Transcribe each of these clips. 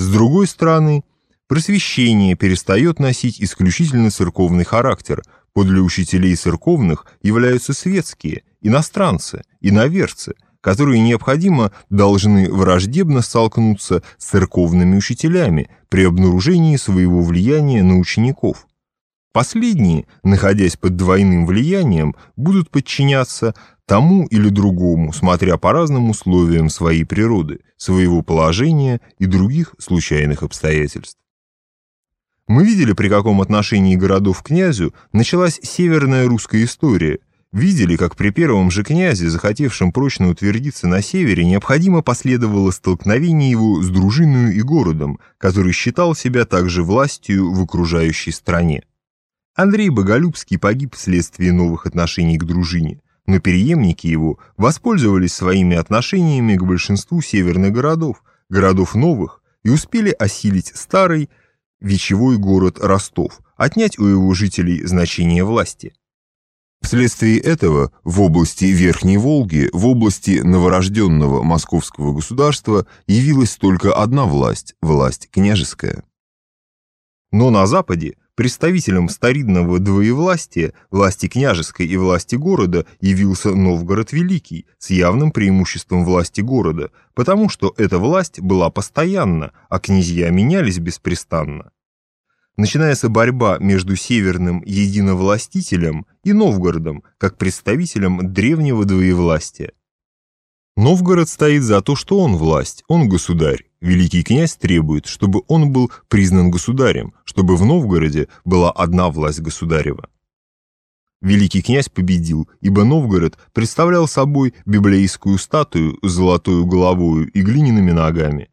С другой стороны, просвещение перестает носить исключительно церковный характер, подле учителей церковных являются светские, иностранцы, иноверцы, которые необходимо должны враждебно столкнуться с церковными учителями при обнаружении своего влияния на учеников. Последние, находясь под двойным влиянием, будут подчиняться тому или другому, смотря по разным условиям своей природы, своего положения и других случайных обстоятельств. Мы видели, при каком отношении городов к князю началась северная русская история, видели, как при первом же князе, захотевшем прочно утвердиться на севере, необходимо последовало столкновение его с дружиною и городом, который считал себя также властью в окружающей стране. Андрей Боголюбский погиб вследствие новых отношений к дружине, но переемники его воспользовались своими отношениями к большинству северных городов, городов новых, и успели осилить старый вечевой город Ростов, отнять у его жителей значение власти. Вследствие этого в области Верхней Волги, в области новорожденного московского государства явилась только одна власть – власть княжеская. Но на Западе Представителем старинного двоевластия, власти княжеской и власти города, явился Новгород Великий с явным преимуществом власти города, потому что эта власть была постоянна, а князья менялись беспрестанно. Начинается борьба между северным единовластителем и Новгородом, как представителем древнего двоевластия. Новгород стоит за то, что он власть, он государь. Великий князь требует, чтобы он был признан государем, чтобы в Новгороде была одна власть государева. Великий князь победил, ибо Новгород представлял собой библейскую статую с золотою головою и глиняными ногами.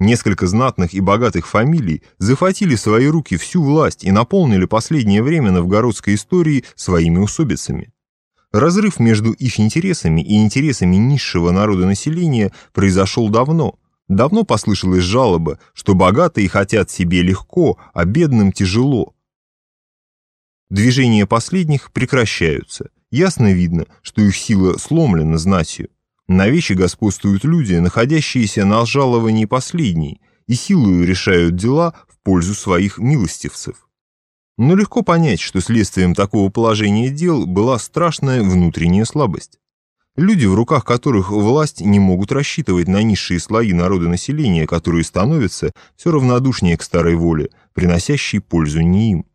Несколько знатных и богатых фамилий захватили в свои руки всю власть и наполнили последнее время новгородской истории своими усобицами. Разрыв между их интересами и интересами низшего народа населения произошел давно. Давно послышалась жалоба, что богатые хотят себе легко, а бедным тяжело. Движения последних прекращаются. Ясно видно, что их сила сломлена знатью. На вещи господствуют люди, находящиеся на жаловании последней, и силою решают дела в пользу своих милостивцев. Но легко понять, что следствием такого положения дел была страшная внутренняя слабость. Люди, в руках которых власть не могут рассчитывать на низшие слои народа населения, которые становятся все равнодушнее к старой воле, приносящей пользу не им.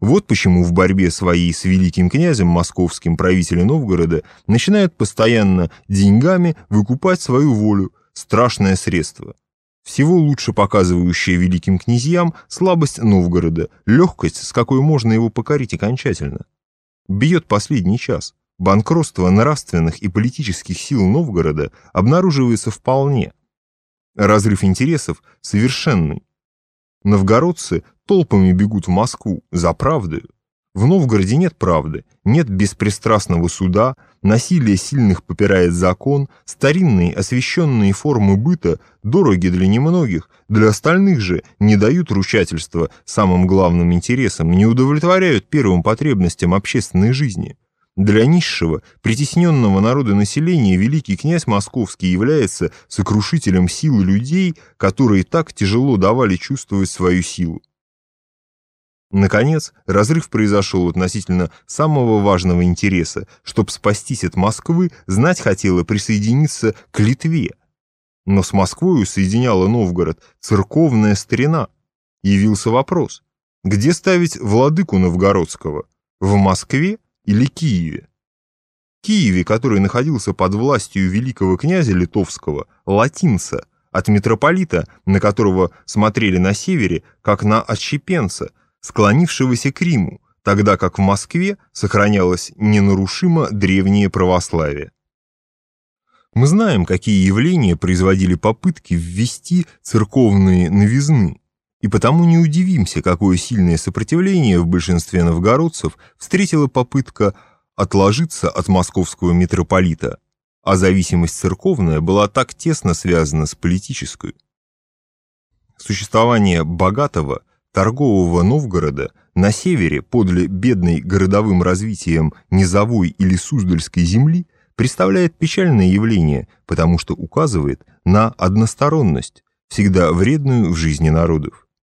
Вот почему в борьбе своей с великим князем московским правители Новгорода начинают постоянно деньгами выкупать свою волю, страшное средство всего лучше показывающая великим князьям слабость Новгорода, легкость, с какой можно его покорить окончательно. Бьет последний час. Банкротство нравственных и политических сил Новгорода обнаруживается вполне. Разрыв интересов совершенный. Новгородцы толпами бегут в Москву за правдою, в Новгороде нет правды, нет беспристрастного суда, насилие сильных попирает закон, старинные освященные формы быта дороги для немногих, для остальных же не дают ручательства самым главным интересам, не удовлетворяют первым потребностям общественной жизни. Для низшего, притесненного народа населения великий князь Московский является сокрушителем силы людей, которые так тяжело давали чувствовать свою силу. Наконец, разрыв произошел относительно самого важного интереса. Чтобы спастись от Москвы, знать хотела присоединиться к Литве. Но с Москвою соединяла Новгород церковная старина. Явился вопрос, где ставить владыку Новгородского? В Москве или Киеве? Киеве, который находился под властью великого князя литовского, латинца, от митрополита, на которого смотрели на севере, как на отщепенца – склонившегося к Риму, тогда как в Москве сохранялось ненарушимо древнее православие. Мы знаем, какие явления производили попытки ввести церковные новизны, и потому не удивимся, какое сильное сопротивление в большинстве новгородцев встретила попытка отложиться от московского митрополита, а зависимость церковная была так тесно связана с политической. Существование богатого – торгового Новгорода на севере подле бедной городовым развитием низовой или суздальской земли представляет печальное явление, потому что указывает на односторонность. всегда вредную в жизни народов.